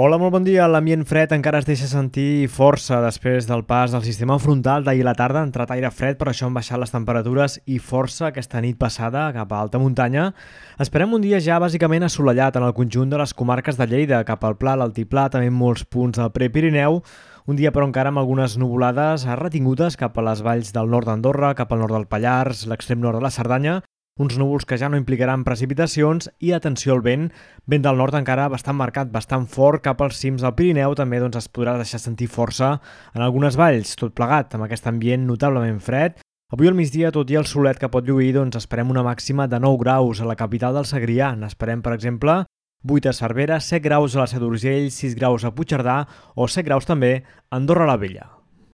Hola, molt bon dia. L'ambient fred encara es deixa sentir força després del pas del sistema frontal d'ahir a la tarda. Ha entrat aire fred, però això han baixat les temperatures i força aquesta nit passada cap a alta muntanya. Esperem un dia ja bàsicament assolellat en el conjunt de les comarques de Lleida, cap al Pla, l'Altiplà, també en molts punts del Prepirineu. Un dia, però, encara amb algunes nuvolades retingudes cap a les valls del nord d'Andorra, cap al nord del Pallars, l'extrem nord de la Cerdanya, uns núvols que ja no implicaran precipitacions i atenció al vent, vent del nord encara bastant marcat, bastant fort cap als cims del Pirineu, també doncs, es podrà deixar sentir força en algunes valls, tot plegat amb aquest ambient notablement fred. Avui al migdia, tot i el solet que pot lluir, doncs esperem una màxima de 9 graus a la capital del Segrià. N'esperem, per exemple, 8 a Cervera, 7 graus a la Set d'Urgell, 6 graus a Puigcerdà o 7 graus també a Andorra la Vella.